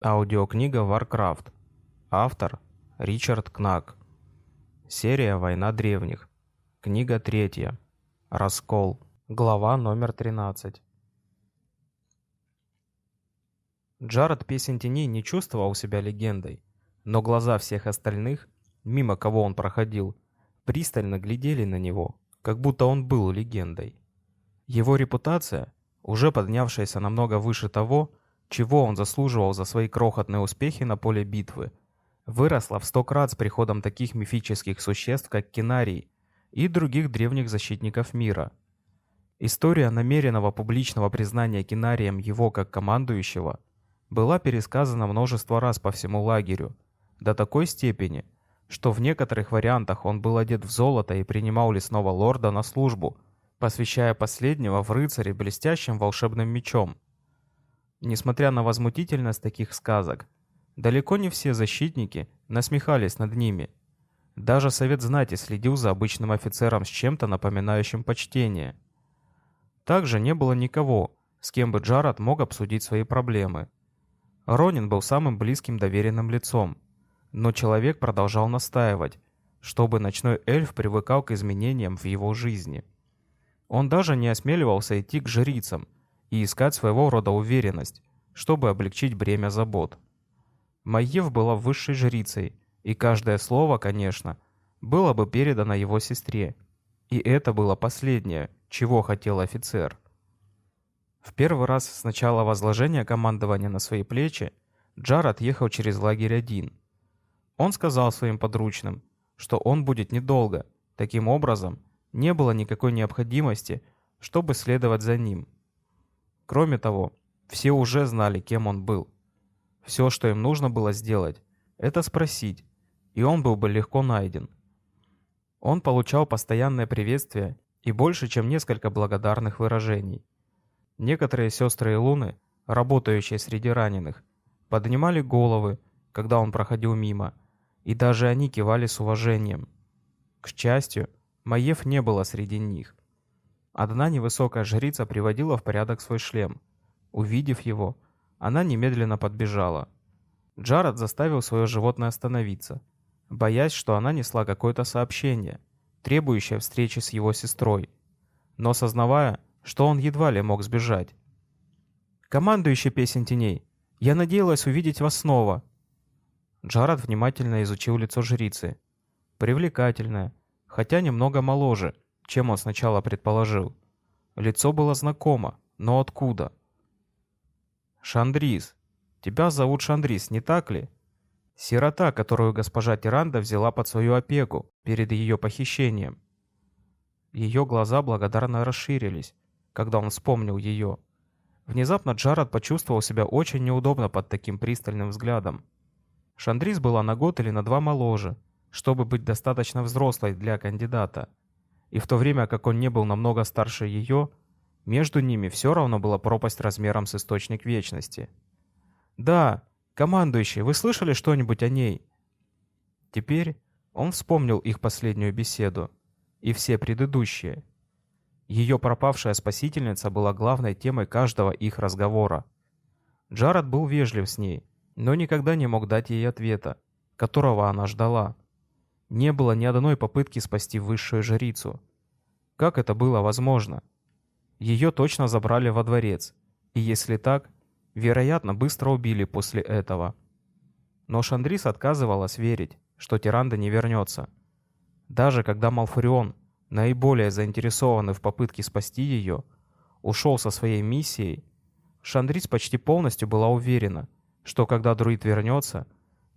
Аудиокнига Warcraft. Автор Ричард Кнак. Серия «Война древних». Книга третья. Раскол. Глава номер 13. Джаред Песен Теней не чувствовал себя легендой, но глаза всех остальных, мимо кого он проходил, пристально глядели на него, как будто он был легендой. Его репутация, уже поднявшаяся намного выше того, чего он заслуживал за свои крохотные успехи на поле битвы, выросла в сто крат с приходом таких мифических существ, как Кинарий и других древних защитников мира. История намеренного публичного признания Кинарием его как командующего была пересказана множество раз по всему лагерю, до такой степени, что в некоторых вариантах он был одет в золото и принимал лесного лорда на службу, посвящая последнего в рыцаре блестящим волшебным мечом – Несмотря на возмутительность таких сказок, далеко не все защитники насмехались над ними. Даже совет знати следил за обычным офицером с чем-то напоминающим почтение. Также не было никого, с кем бы Джаред мог обсудить свои проблемы. Ронин был самым близким доверенным лицом, но человек продолжал настаивать, чтобы ночной эльф привыкал к изменениям в его жизни. Он даже не осмеливался идти к жрицам, и искать своего рода уверенность, чтобы облегчить бремя забот. Маев была высшей жрицей, и каждое слово, конечно, было бы передано его сестре. И это было последнее, чего хотел офицер. В первый раз с начала возложения командования на свои плечи Джаред ехал через лагерь один. Он сказал своим подручным, что он будет недолго, таким образом не было никакой необходимости, чтобы следовать за ним. Кроме того, все уже знали, кем он был. Все, что им нужно было сделать, это спросить, и он был бы легко найден. Он получал постоянное приветствие и больше, чем несколько благодарных выражений. Некоторые сестры и луны, работающие среди раненых, поднимали головы, когда он проходил мимо, и даже они кивали с уважением. К счастью, Маев не было среди них. Одна невысокая жрица приводила в порядок свой шлем. Увидев его, она немедленно подбежала. Джаред заставил свое животное остановиться, боясь, что она несла какое-то сообщение, требующее встречи с его сестрой, но сознавая, что он едва ли мог сбежать. «Командующий песен теней, я надеялась увидеть вас снова». Джаред внимательно изучил лицо жрицы. Привлекательное, хотя немного моложе – чем он сначала предположил. Лицо было знакомо, но откуда? «Шандрис. Тебя зовут Шандрис, не так ли?» Сирота, которую госпожа Тиранда взяла под свою опеку перед ее похищением. Ее глаза благодарно расширились, когда он вспомнил ее. Внезапно Джаред почувствовал себя очень неудобно под таким пристальным взглядом. Шандрис была на год или на два моложе, чтобы быть достаточно взрослой для кандидата и в то время как он не был намного старше ее, между ними все равно была пропасть размером с источник вечности. «Да, командующий, вы слышали что-нибудь о ней?» Теперь он вспомнил их последнюю беседу и все предыдущие. Ее пропавшая спасительница была главной темой каждого их разговора. Джаред был вежлив с ней, но никогда не мог дать ей ответа, которого она ждала. Не было ни одной попытки спасти высшую жрицу. Как это было возможно? Ее точно забрали во дворец, и если так, вероятно, быстро убили после этого. Но Шандрис отказывалась верить, что Тиранда не вернется. Даже когда Малфурион, наиболее заинтересованный в попытке спасти ее, ушел со своей миссией, Шандрис почти полностью была уверена, что когда друид вернется,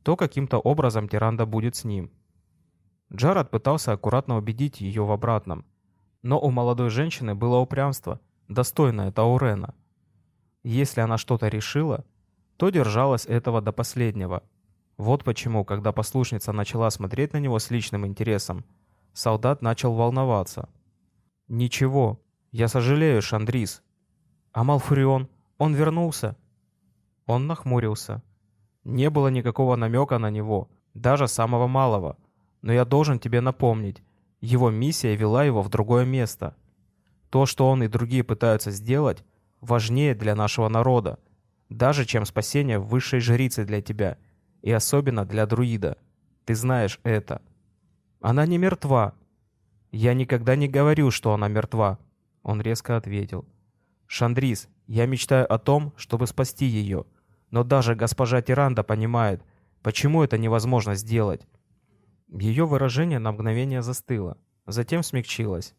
то каким-то образом Тиранда будет с ним. Джаред пытался аккуратно убедить ее в обратном. Но у молодой женщины было упрямство, достойное Таурена. Если она что-то решила, то держалась этого до последнего. Вот почему, когда послушница начала смотреть на него с личным интересом, солдат начал волноваться. «Ничего, я сожалею, Шандрис». «А Малфурион? Он вернулся?» Он нахмурился. Не было никакого намека на него, даже самого малого – но я должен тебе напомнить, его миссия вела его в другое место. То, что он и другие пытаются сделать, важнее для нашего народа. даже чем спасение высшей жрицы для тебя, и особенно для друида. Ты знаешь это. Она не мертва. Я никогда не говорил, что она мертва. Он резко ответил. Шандрис, я мечтаю о том, чтобы спасти ее. Но даже госпожа Тиранда понимает, почему это невозможно сделать. Ее выражение на мгновение застыло, затем смягчилось.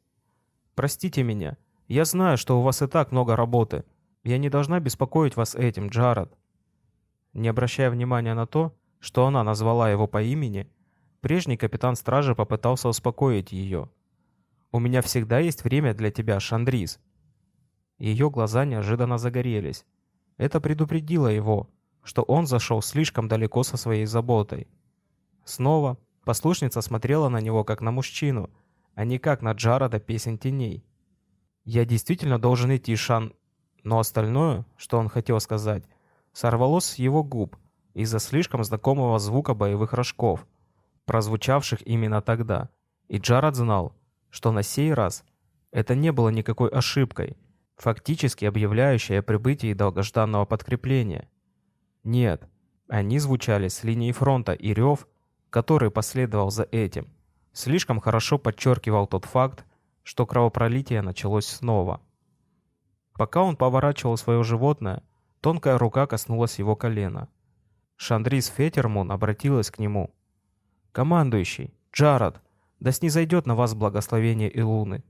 «Простите меня. Я знаю, что у вас и так много работы. Я не должна беспокоить вас этим, Джаред». Не обращая внимания на то, что она назвала его по имени, прежний капитан стражи попытался успокоить ее. «У меня всегда есть время для тебя, Шандрис». Ее глаза неожиданно загорелись. Это предупредило его, что он зашел слишком далеко со своей заботой. Снова послушница смотрела на него как на мужчину, а не как на Джарода песен теней. «Я действительно должен идти, Шан...» Но остальное, что он хотел сказать, сорвалось с его губ из-за слишком знакомого звука боевых рожков, прозвучавших именно тогда. И Джаред знал, что на сей раз это не было никакой ошибкой, фактически объявляющей о прибытии долгожданного подкрепления. Нет, они звучали с линии фронта, и рев, который последовал за этим, слишком хорошо подчеркивал тот факт, что кровопролитие началось снова. Пока он поворачивал свое животное, тонкая рука коснулась его колена. Шандрис Фетермун обратилась к нему. «Командующий, Джаред, да снизойдет на вас благословение и луны».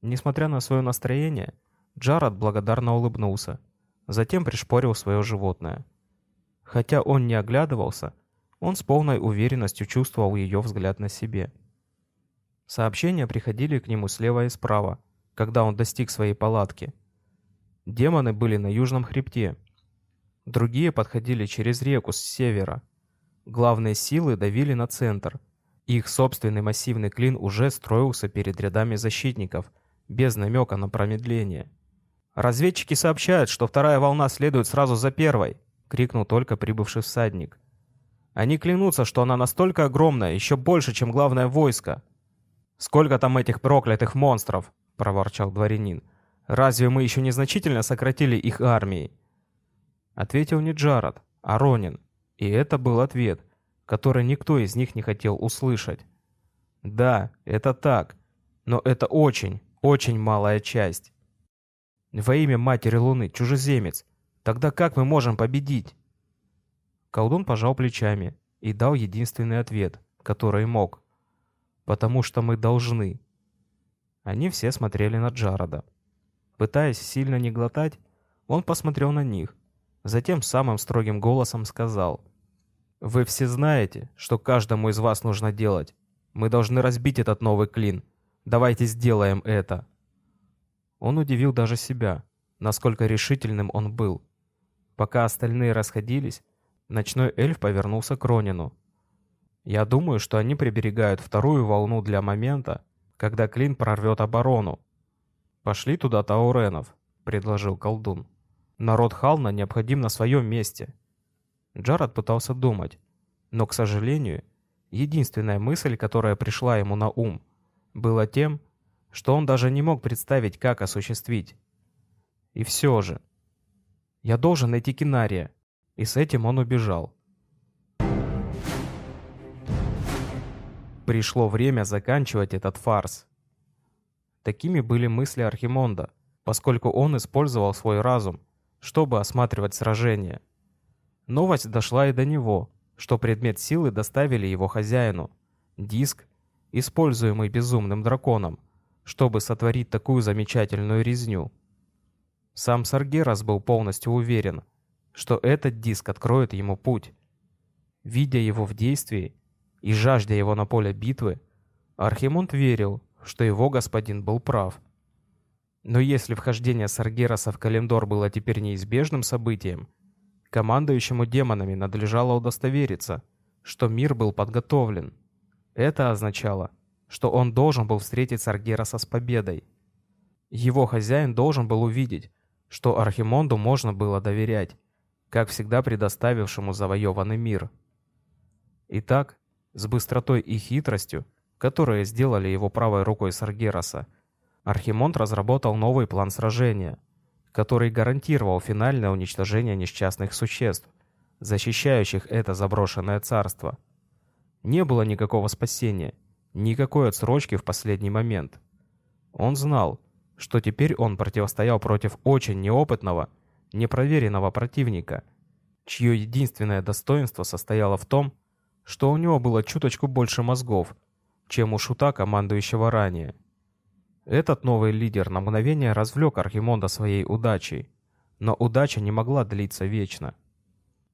Несмотря на свое настроение, Джаред благодарно улыбнулся, затем пришпорил свое животное. Хотя он не оглядывался, он с полной уверенностью чувствовал ее взгляд на себе. Сообщения приходили к нему слева и справа, когда он достиг своей палатки. Демоны были на южном хребте. Другие подходили через реку с севера. Главные силы давили на центр. Их собственный массивный клин уже строился перед рядами защитников, без намека на промедление. «Разведчики сообщают, что вторая волна следует сразу за первой!» — крикнул только прибывший всадник. «Они клянутся, что она настолько огромная, еще больше, чем главное войско!» «Сколько там этих проклятых монстров?» — проворчал дворянин. «Разве мы еще незначительно сократили их армией?» Ответил не Джаред, а Ронин. И это был ответ, который никто из них не хотел услышать. «Да, это так, но это очень, очень малая часть. Во имя Матери Луны, чужеземец, тогда как мы можем победить?» Колдун пожал плечами и дал единственный ответ, который мог потому что мы должны». Они все смотрели на Джарода. Пытаясь сильно не глотать, он посмотрел на них, затем самым строгим голосом сказал, «Вы все знаете, что каждому из вас нужно делать. Мы должны разбить этот новый клин. Давайте сделаем это». Он удивил даже себя, насколько решительным он был. Пока остальные расходились, ночной эльф повернулся к Ронину я думаю, что они приберегают вторую волну для момента, когда Клин прорвет оборону. «Пошли туда тауренов», — предложил колдун. «Народ Хална необходим на своем месте». Джаред пытался думать, но, к сожалению, единственная мысль, которая пришла ему на ум, была тем, что он даже не мог представить, как осуществить. И все же. «Я должен найти Кинария», и с этим он убежал. Пришло время заканчивать этот фарс. Такими были мысли Архимонда, поскольку он использовал свой разум, чтобы осматривать сражение. Новость дошла и до него, что предмет силы доставили его хозяину. Диск, используемый безумным драконом, чтобы сотворить такую замечательную резню. Сам Саргерас был полностью уверен, что этот диск откроет ему путь. Видя его в действии, и жаждя его на поле битвы, Архимонд верил, что его господин был прав. Но если вхождение Саргераса в Календор было теперь неизбежным событием, командующему демонами надлежало удостовериться, что мир был подготовлен. Это означало, что он должен был встретить Саргераса с победой. Его хозяин должен был увидеть, что Архимонду можно было доверять, как всегда предоставившему завоеванный мир. Итак, с быстротой и хитростью, которые сделали его правой рукой Саргераса, Архимонд разработал новый план сражения, который гарантировал финальное уничтожение несчастных существ, защищающих это заброшенное царство. Не было никакого спасения, никакой отсрочки в последний момент. Он знал, что теперь он противостоял против очень неопытного, непроверенного противника, чье единственное достоинство состояло в том, что у него было чуточку больше мозгов, чем у шута, командующего ранее. Этот новый лидер на мгновение развлек Архимонда своей удачей, но удача не могла длиться вечно.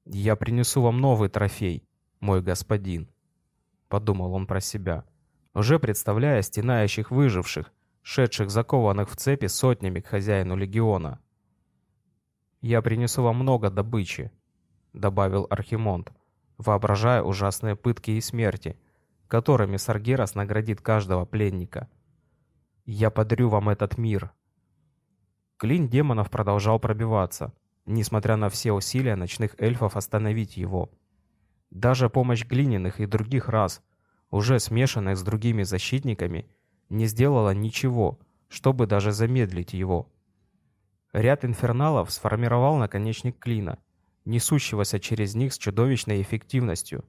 «Я принесу вам новый трофей, мой господин», — подумал он про себя, уже представляя стенающих выживших, шедших закованных в цепи сотнями к хозяину легиона. «Я принесу вам много добычи», — добавил Архимонд, воображая ужасные пытки и смерти, которыми Саргерас наградит каждого пленника — я подарю вам этот мир. Клин демонов продолжал пробиваться, несмотря на все усилия ночных эльфов остановить его. Даже помощь глиняных и других рас, уже смешанных с другими защитниками, не сделала ничего, чтобы даже замедлить его. Ряд инферналов сформировал наконечник клина, несущегося через них с чудовищной эффективностью.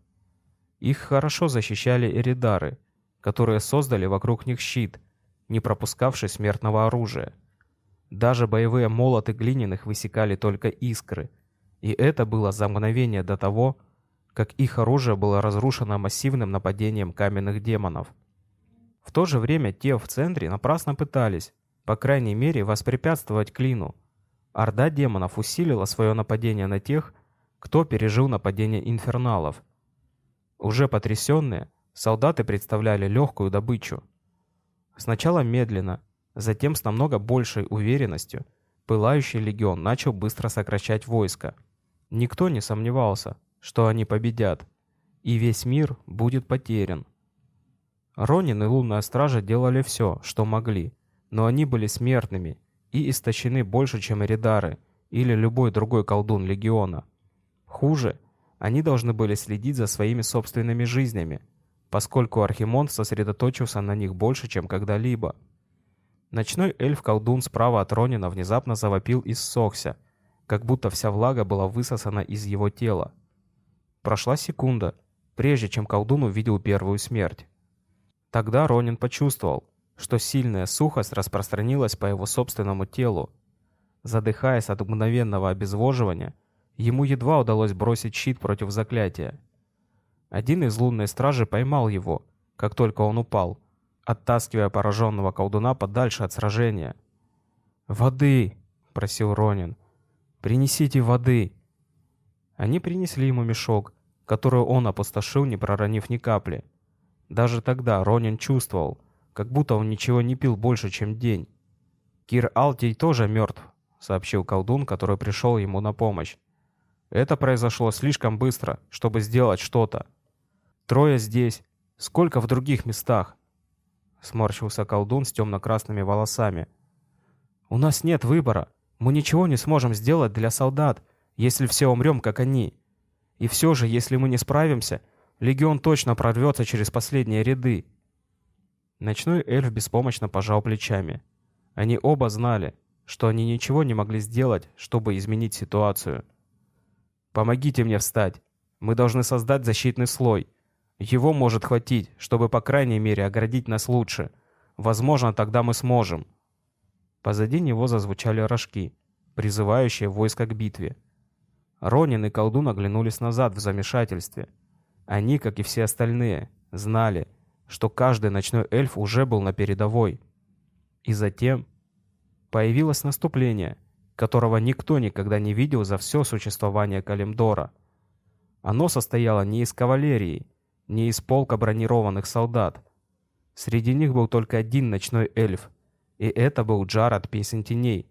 Их хорошо защищали эридары, которые создали вокруг них щит — не пропускавший смертного оружия. Даже боевые молоты глиняных высекали только искры, и это было за мгновение до того, как их оружие было разрушено массивным нападением каменных демонов. В то же время те в центре напрасно пытались, по крайней мере, воспрепятствовать клину. Орда демонов усилила свое нападение на тех, кто пережил нападение инферналов. Уже потрясенные, солдаты представляли легкую добычу. Сначала медленно, затем с намного большей уверенностью, пылающий легион начал быстро сокращать войско. Никто не сомневался, что они победят, и весь мир будет потерян. Ронин и Лунная Стража делали все, что могли, но они были смертными и истощены больше, чем Эридары или любой другой колдун Легиона. Хуже, они должны были следить за своими собственными жизнями, поскольку Архимон сосредоточился на них больше, чем когда-либо. Ночной эльф-колдун справа от Ронина внезапно завопил и ссохся, как будто вся влага была высосана из его тела. Прошла секунда, прежде чем колдун увидел первую смерть. Тогда Ронин почувствовал, что сильная сухость распространилась по его собственному телу. Задыхаясь от мгновенного обезвоживания, ему едва удалось бросить щит против заклятия. Один из лунной стражи поймал его, как только он упал, оттаскивая пораженного колдуна подальше от сражения. «Воды!» — просил Ронин. «Принесите воды!» Они принесли ему мешок, который он опустошил, не проронив ни капли. Даже тогда Ронин чувствовал, как будто он ничего не пил больше, чем день. «Кир Алтий тоже мертв», — сообщил колдун, который пришел ему на помощь. «Это произошло слишком быстро, чтобы сделать что-то. Трое здесь. Сколько в других местах?» Сморщился колдун с темно-красными волосами. «У нас нет выбора. Мы ничего не сможем сделать для солдат, если все умрем, как они. И все же, если мы не справимся, легион точно прорвется через последние ряды». Ночной эльф беспомощно пожал плечами. Они оба знали, что они ничего не могли сделать, чтобы изменить ситуацию. «Помогите мне встать. Мы должны создать защитный слой. Его может хватить, чтобы по крайней мере оградить нас лучше. Возможно, тогда мы сможем. Позади него зазвучали рожки, призывающие войско к битве. Ронин и колдун оглянулись назад в замешательстве. Они, как и все остальные, знали, что каждый ночной эльф уже был на передовой. И затем появилось наступление, которого никто никогда не видел за все существование Калимдора. Оно состояло не из кавалерии, не из полка бронированных солдат. Среди них был только один ночной эльф, и это был Джаред Песен Теней,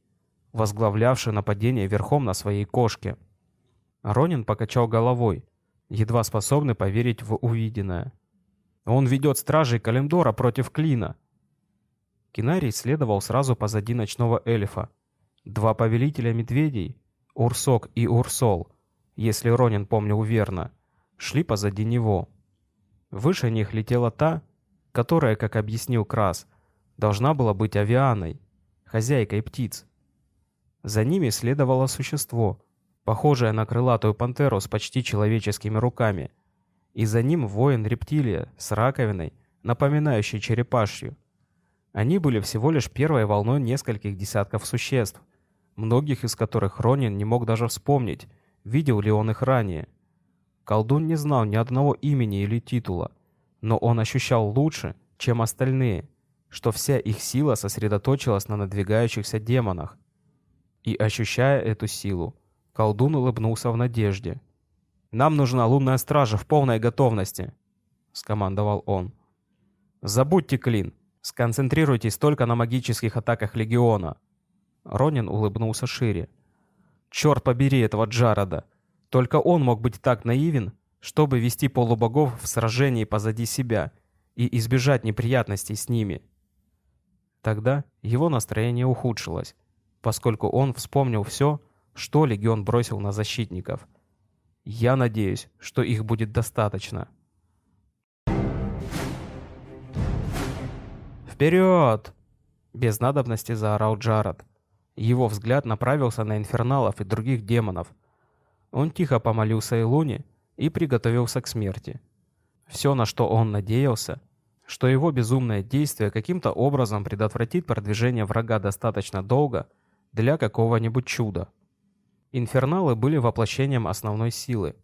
возглавлявший нападение верхом на своей кошке. Ронин покачал головой, едва способный поверить в увиденное. «Он ведет стражей Календора против Клина!» Кинарий следовал сразу позади ночного эльфа. Два повелителя медведей, Урсок и Урсол, если Ронин помнил верно, шли позади него. Выше них летела та, которая, как объяснил Крас, должна была быть авианой, хозяйкой птиц. За ними следовало существо, похожее на крылатую пантеру с почти человеческими руками. И за ним воин-рептилия с раковиной, напоминающей черепашью. Они были всего лишь первой волной нескольких десятков существ, многих из которых Ронин не мог даже вспомнить, видел ли он их ранее. Колдун не знал ни одного имени или титула, но он ощущал лучше, чем остальные, что вся их сила сосредоточилась на надвигающихся демонах. И ощущая эту силу, колдун улыбнулся в надежде. «Нам нужна лунная стража в полной готовности», — скомандовал он. «Забудьте клин. Сконцентрируйтесь только на магических атаках Легиона». Ронин улыбнулся шире. «Черт побери этого Джарода! Только он мог быть так наивен, чтобы вести полубогов в сражении позади себя и избежать неприятностей с ними». Тогда его настроение ухудшилось, поскольку он вспомнил все, что Легион бросил на защитников. «Я надеюсь, что их будет достаточно». «Вперед!» — без надобности заорал Джаред. Его взгляд направился на инферналов и других демонов. Он тихо помолился Илуне и приготовился к смерти. Все, на что он надеялся, что его безумное действие каким-то образом предотвратит продвижение врага достаточно долго для какого-нибудь чуда. Инферналы были воплощением основной силы.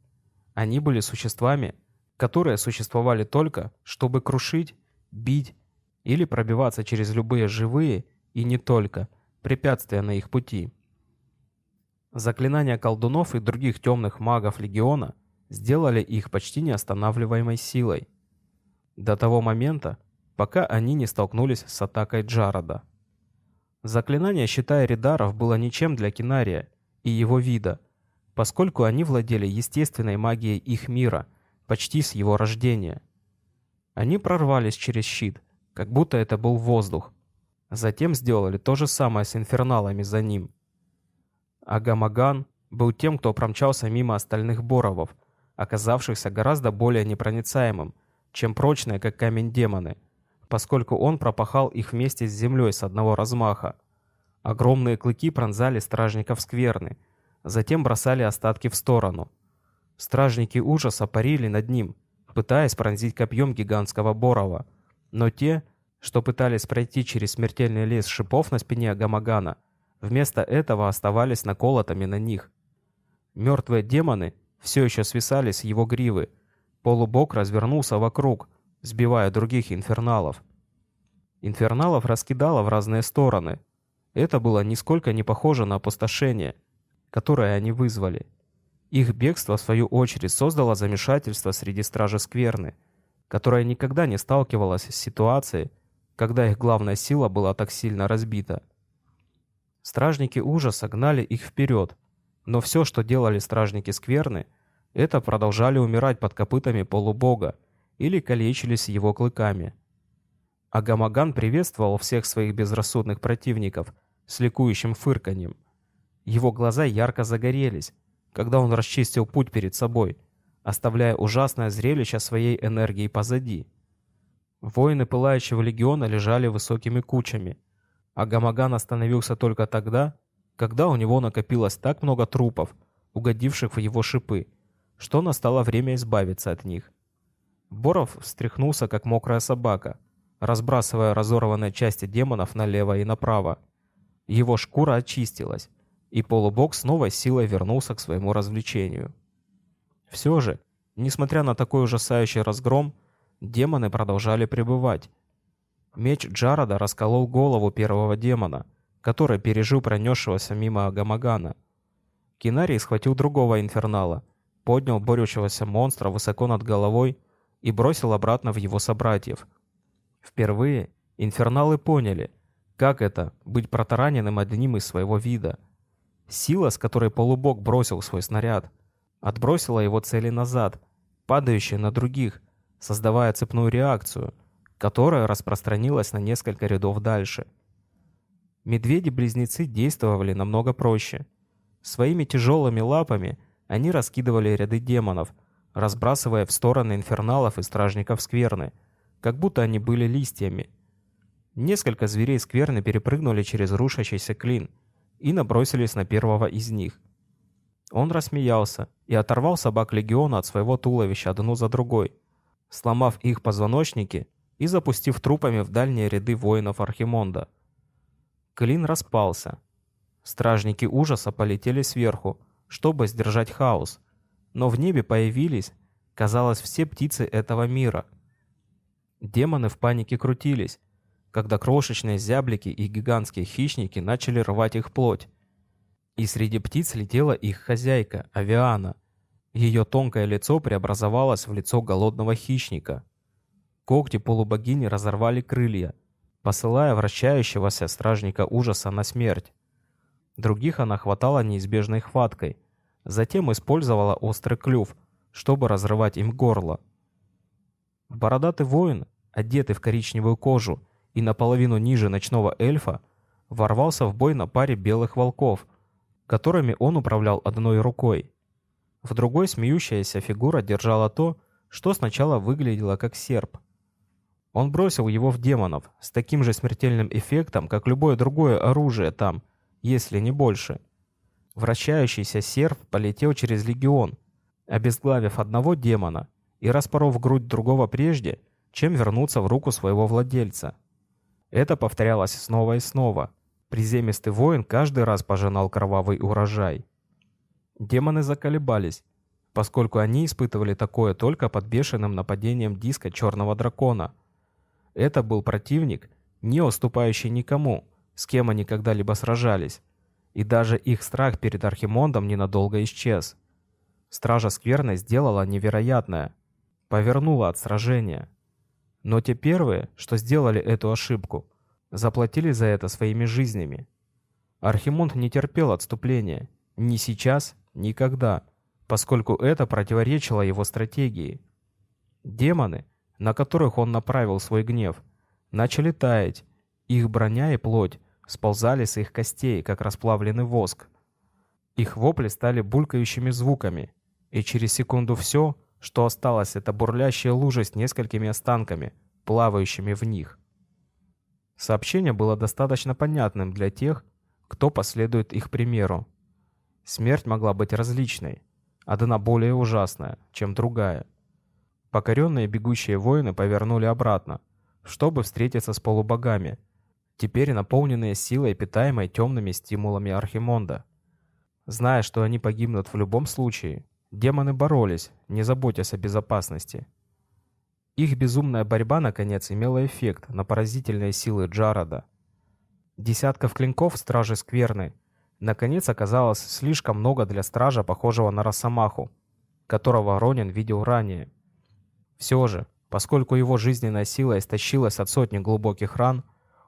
Они были существами, которые существовали только, чтобы крушить, бить или пробиваться через любые живые и не только препятствия на их пути. Заклинания колдунов и других темных магов Легиона сделали их почти неостанавливаемой силой. До того момента, пока они не столкнулись с атакой Джарода. Заклинание «Щита Эридаров» было ничем для Кинария и его вида, поскольку они владели естественной магией их мира, почти с его рождения. Они прорвались через щит, как будто это был воздух. Затем сделали то же самое с инферналами за ним. Агамаган был тем, кто промчался мимо остальных боровов, оказавшихся гораздо более непроницаемым, чем прочные, как камень демоны, поскольку он пропахал их вместе с землей с одного размаха. Огромные клыки пронзали стражников скверны, затем бросали остатки в сторону. Стражники ужаса парили над ним, пытаясь пронзить копьем гигантского борова — но те, что пытались пройти через смертельный лес шипов на спине Агамагана, вместо этого оставались наколотыми на них. Мертвые демоны все еще свисали с его гривы. Полубог развернулся вокруг, сбивая других инферналов. Инферналов раскидало в разные стороны. Это было нисколько не похоже на опустошение, которое они вызвали. Их бегство, в свою очередь, создало замешательство среди стражи Скверны — которая никогда не сталкивалась с ситуацией, когда их главная сила была так сильно разбита. Стражники ужаса гнали их вперед, но все, что делали стражники скверны, это продолжали умирать под копытами полубога или калечились его клыками. Агамаган приветствовал всех своих безрассудных противников с ликующим фырканьем. Его глаза ярко загорелись, когда он расчистил путь перед собой – оставляя ужасное зрелище своей энергии позади. Воины Пылающего Легиона лежали высокими кучами, а Гамаган остановился только тогда, когда у него накопилось так много трупов, угодивших в его шипы, что настало время избавиться от них. Боров встряхнулся, как мокрая собака, разбрасывая разорванные части демонов налево и направо. Его шкура очистилась, и полубог с новой силой вернулся к своему развлечению. Все же, несмотря на такой ужасающий разгром, демоны продолжали пребывать. Меч Джарода расколол голову первого демона, который пережил пронесшегося мимо Агамагана. Кинарий схватил другого инфернала, поднял борющегося монстра высоко над головой и бросил обратно в его собратьев. Впервые инферналы поняли, как это — быть протараненным одним из своего вида. Сила, с которой полубог бросил свой снаряд, отбросила его цели назад, падающие на других, создавая цепную реакцию, которая распространилась на несколько рядов дальше. Медведи-близнецы действовали намного проще. Своими тяжелыми лапами они раскидывали ряды демонов, разбрасывая в стороны инферналов и стражников скверны, как будто они были листьями. Несколько зверей скверны перепрыгнули через рушащийся клин, и набросились на первого из них. Он рассмеялся и оторвал собак легиона от своего туловища одну за другой, сломав их позвоночники и запустив трупами в дальние ряды воинов Архимонда. Клин распался. Стражники ужаса полетели сверху, чтобы сдержать хаос, но в небе появились, казалось, все птицы этого мира. Демоны в панике крутились, когда крошечные зяблики и гигантские хищники начали рвать их плоть. И среди птиц летела их хозяйка, Авиана. Ее тонкое лицо преобразовалось в лицо голодного хищника. Когти полубогини разорвали крылья, посылая вращающегося стражника ужаса на смерть. Других она хватала неизбежной хваткой, затем использовала острый клюв, чтобы разрывать им горло. Бородатый воин, одетый в коричневую кожу и наполовину ниже ночного эльфа, ворвался в бой на паре белых волков, которыми он управлял одной рукой. В другой смеющаяся фигура держала то, что сначала выглядело как серп. Он бросил его в демонов с таким же смертельным эффектом, как любое другое оружие там, если не больше. Вращающийся серп полетел через легион, обезглавив одного демона и распоров грудь другого прежде, чем вернуться в руку своего владельца. Это повторялось снова и снова. Приземистый воин каждый раз пожинал кровавый урожай. Демоны заколебались, поскольку они испытывали такое только под бешеным нападением диска черного дракона — это был противник, не уступающий никому, с кем они когда-либо сражались. И даже их страх перед Архимондом ненадолго исчез. Стража Скверны сделала невероятное. Повернула от сражения. Но те первые, что сделали эту ошибку, заплатили за это своими жизнями. Архимонд не терпел отступления. Ни сейчас, никогда. Поскольку это противоречило его стратегии. Демоны — на которых он направил свой гнев, начали таять. Их броня и плоть сползали с их костей, как расплавленный воск. Их вопли стали булькающими звуками, и через секунду все, что осталось, это бурлящая лужа с несколькими останками, плавающими в них. Сообщение было достаточно понятным для тех, кто последует их примеру. Смерть могла быть различной, одна более ужасная, чем другая — Покоренные бегущие воины повернули обратно, чтобы встретиться с полубогами, теперь наполненные силой, питаемой темными стимулами Архимонда. Зная, что они погибнут в любом случае, демоны боролись, не заботясь о безопасности. Их безумная борьба, наконец, имела эффект на поразительные силы Джарода. Десятков клинков стражи Скверны наконец оказалось слишком много для стража, похожего на Росомаху, которого Ронин видел ранее. Все же, поскольку его жизненная сила истощилась от сотни глубоких ран,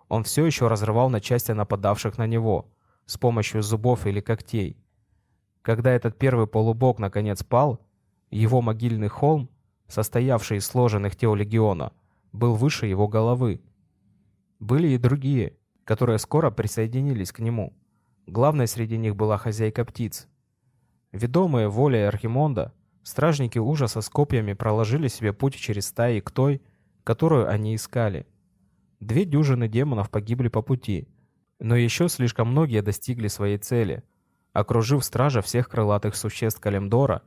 он все еще разрывал на части нападавших на него с помощью зубов или когтей. Когда этот первый полубог наконец пал, его могильный холм, состоявший из сложенных тел легиона, был выше его головы. Были и другие, которые скоро присоединились к нему. Главной среди них была хозяйка птиц. Ведомые волей Архимонда, Стражники ужаса с копьями проложили себе путь через стаи к той, которую они искали. Две дюжины демонов погибли по пути, но еще слишком многие достигли своей цели, окружив стража всех крылатых существ Калимдора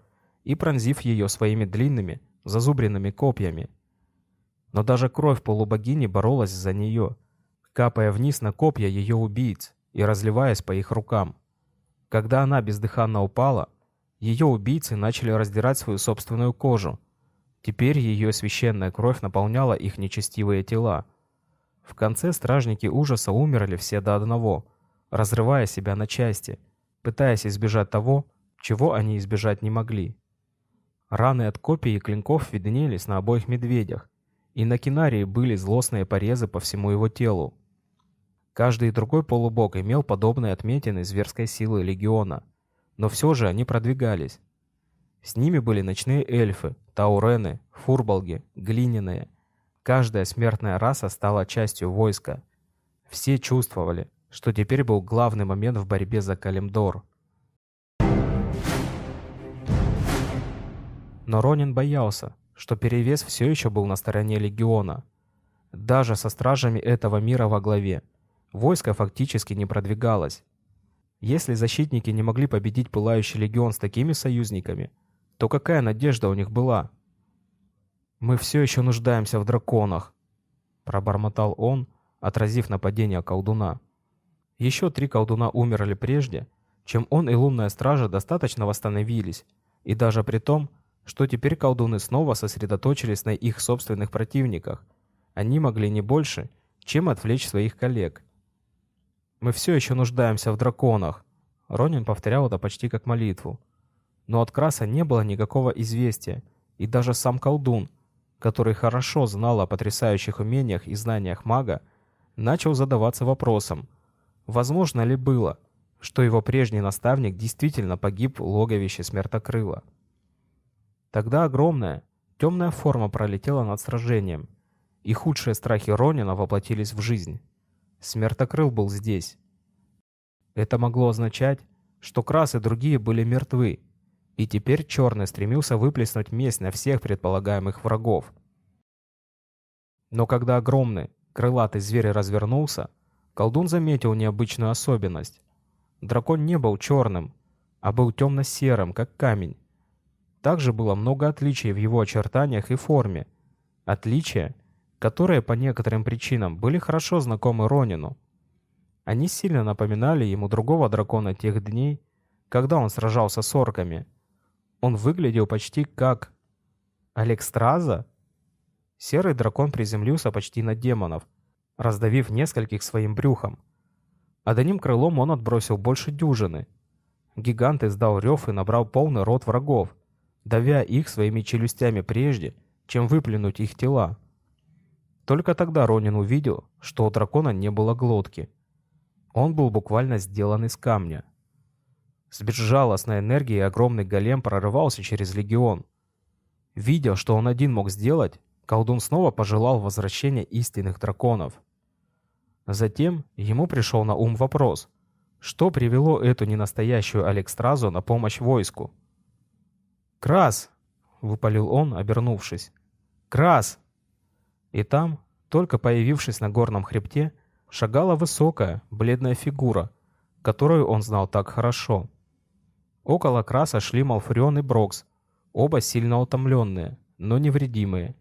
и пронзив ее своими длинными, зазубренными копьями. Но даже кровь полубогини боролась за нее, капая вниз на копья ее убийц и разливаясь по их рукам. Когда она бездыханно упала, ее убийцы начали раздирать свою собственную кожу. Теперь ее священная кровь наполняла их нечестивые тела. В конце стражники ужаса умерли все до одного, разрывая себя на части, пытаясь избежать того, чего они избежать не могли. Раны от копий и клинков виднелись на обоих медведях, и на кинарии были злостные порезы по всему его телу. Каждый другой полубог имел подобные отметины зверской силы легиона — но все же они продвигались. С ними были ночные эльфы, таурены, фурбалги, глиняные. Каждая смертная раса стала частью войска. Все чувствовали, что теперь был главный момент в борьбе за Калимдор. Но Ронин боялся, что перевес все еще был на стороне легиона. Даже со стражами этого мира во главе, войско фактически не продвигалось. Если защитники не могли победить Пылающий Легион с такими союзниками, то какая надежда у них была? «Мы все еще нуждаемся в драконах», — пробормотал он, отразив нападение колдуна. Еще три колдуна умерли прежде, чем он и лунная стража достаточно восстановились, и даже при том, что теперь колдуны снова сосредоточились на их собственных противниках, они могли не больше, чем отвлечь своих коллег. «Мы все еще нуждаемся в драконах», — Ронин повторял это почти как молитву. Но от Краса не было никакого известия, и даже сам колдун, который хорошо знал о потрясающих умениях и знаниях мага, начал задаваться вопросом, возможно ли было, что его прежний наставник действительно погиб в логовище Смертокрыла. Тогда огромная, темная форма пролетела над сражением, и худшие страхи Ронина воплотились в жизнь. Смертокрыл был здесь. Это могло означать, что Крас и другие были мертвы, и теперь Черный стремился выплеснуть месть на всех предполагаемых врагов. Но когда огромный, крылатый зверь развернулся, колдун заметил необычную особенность. Дракон не был черным, а был темно-серым, как камень. Также было много отличий в его очертаниях и форме. Отличия, которые по некоторым причинам были хорошо знакомы Ронину. Они сильно напоминали ему другого дракона тех дней, когда он сражался с орками. Он выглядел почти как... Алекстраза? Серый дракон приземлился почти на демонов, раздавив нескольких своим брюхом. Одним крылом он отбросил больше дюжины. Гигант издал рев и набрал полный рот врагов, давя их своими челюстями прежде, чем выплюнуть их тела. Только тогда Ронин увидел, что у дракона не было глотки. Он был буквально сделан из камня. С безжалостной энергией огромный голем прорывался через легион. Видя, что он один мог сделать, колдун снова пожелал возвращения истинных драконов. Затем ему пришел на ум вопрос, что привело эту ненастоящую Алекстразу на помощь войску. «Крас!» — выпалил он, обернувшись. «Крас!» И там, только появившись на горном хребте, шагала высокая, бледная фигура, которую он знал так хорошо. Около Краса шли Малфурион и Брокс, оба сильно утомленные, но невредимые.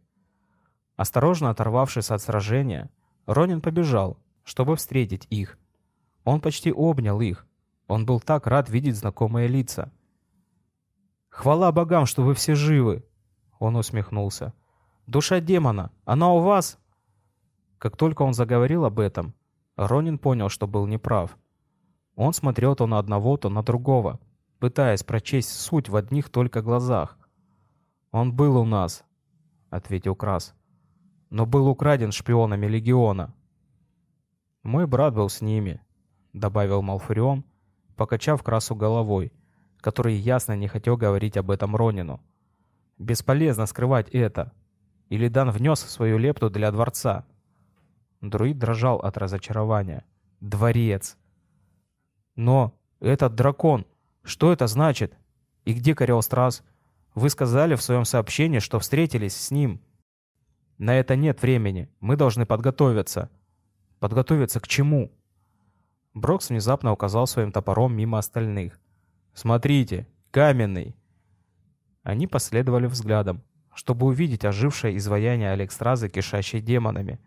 Осторожно оторвавшись от сражения, Ронин побежал, чтобы встретить их. Он почти обнял их. Он был так рад видеть знакомые лица. «Хвала богам, что вы все живы!» Он усмехнулся. Душа демона, она у вас?» Как только он заговорил об этом, Ронин понял, что был неправ. Он смотрел то на одного, то на другого, пытаясь прочесть суть в одних только глазах. «Он был у нас», — ответил Крас, — «но был украден шпионами Легиона». «Мой брат был с ними», — добавил Малфурион, покачав Красу головой, который ясно не хотел говорить об этом Ронину. «Бесполезно скрывать это. Илидан внес свою лепту для дворца. Друид дрожал от разочарования. Дворец. Но этот дракон, что это значит? И где Кориострас? Вы сказали в своем сообщении, что встретились с ним. На это нет времени. Мы должны подготовиться. Подготовиться к чему? Брокс внезапно указал своим топором мимо остальных. «Смотрите, каменный!» Они последовали взглядом чтобы увидеть ожившее изваяние Алекстразы, кишащей демонами.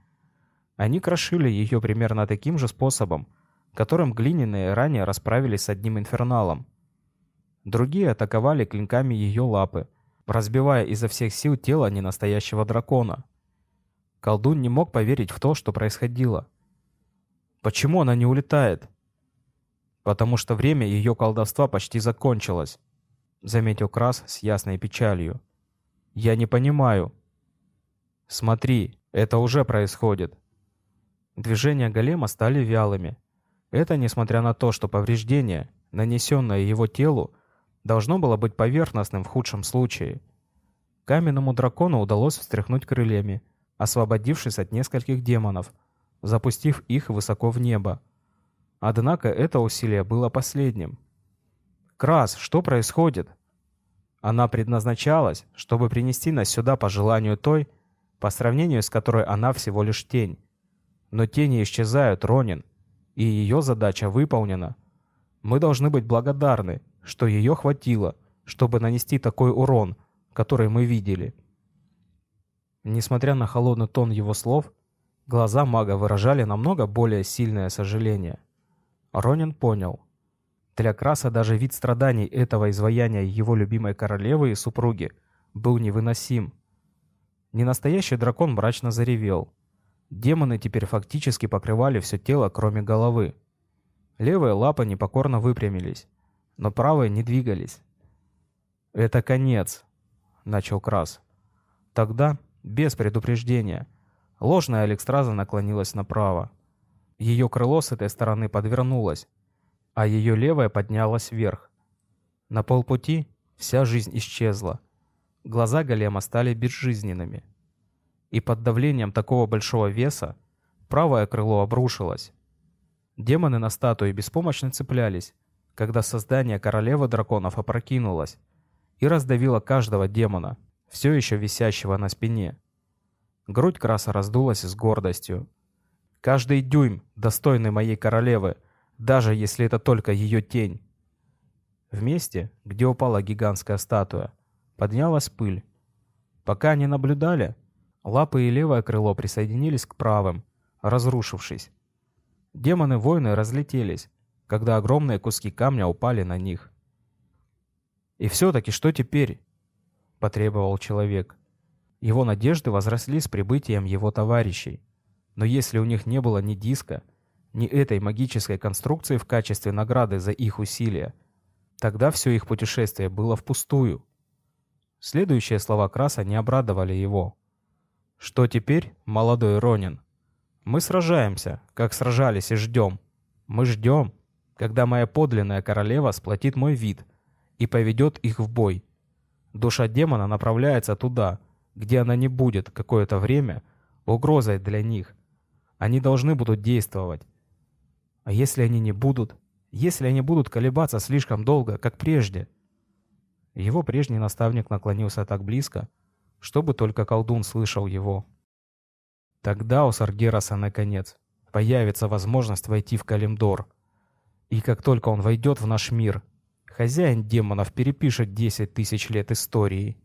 Они крошили ее примерно таким же способом, которым глиняные ранее расправились с одним инферналом. Другие атаковали клинками ее лапы, разбивая изо всех сил тело ненастоящего дракона. Колдун не мог поверить в то, что происходило. Почему она не улетает? Потому что время ее колдовства почти закончилось, заметил Крас с ясной печалью. Я не понимаю. Смотри, это уже происходит. Движения голема стали вялыми. Это несмотря на то, что повреждение, нанесенное его телу, должно было быть поверхностным в худшем случае. Каменному дракону удалось встряхнуть крыльями, освободившись от нескольких демонов, запустив их высоко в небо. Однако это усилие было последним. «Крас, что происходит?» Она предназначалась, чтобы принести нас сюда по желанию той, по сравнению с которой она всего лишь тень. Но тени исчезают, Ронин, и ее задача выполнена. Мы должны быть благодарны, что ее хватило, чтобы нанести такой урон, который мы видели. Несмотря на холодный тон его слов, глаза мага выражали намного более сильное сожаление. Ронин понял. Для Краса даже вид страданий этого изваяния его любимой королевы и супруги был невыносим. Ненастоящий дракон мрачно заревел. Демоны теперь фактически покрывали все тело, кроме головы. Левые лапы непокорно выпрямились, но правые не двигались. «Это конец», — начал Крас. Тогда без предупреждения. Ложная Алекстраза наклонилась направо. Ее крыло с этой стороны подвернулось, а ее левое поднялось вверх. На полпути вся жизнь исчезла. Глаза голема стали безжизненными. И под давлением такого большого веса правое крыло обрушилось. Демоны на статуе беспомощно цеплялись, когда создание королевы драконов опрокинулось и раздавило каждого демона, все еще висящего на спине. Грудь краса раздулась с гордостью. Каждый дюйм, достойный моей королевы, даже если это только ее тень. В месте, где упала гигантская статуя, поднялась пыль. Пока они наблюдали, лапы и левое крыло присоединились к правым, разрушившись. Демоны-воины разлетелись, когда огромные куски камня упали на них. И все-таки что теперь? потребовал человек. Его надежды возросли с прибытием его товарищей. Но если у них не было ни диска, ни этой магической конструкции в качестве награды за их усилия, тогда все их путешествие было впустую. Следующие слова Краса не обрадовали его. «Что теперь, молодой Ронин? Мы сражаемся, как сражались и ждем. Мы ждем, когда моя подлинная королева сплотит мой вид и поведет их в бой. Душа демона направляется туда, где она не будет какое-то время угрозой для них. Они должны будут действовать. А если они не будут? Если они будут колебаться слишком долго, как прежде? Его прежний наставник наклонился так близко, чтобы только колдун слышал его. Тогда у Саргераса, наконец, появится возможность войти в Калимдор. И как только он войдет в наш мир, Хозяин демонов перепишет 10 тысяч лет истории.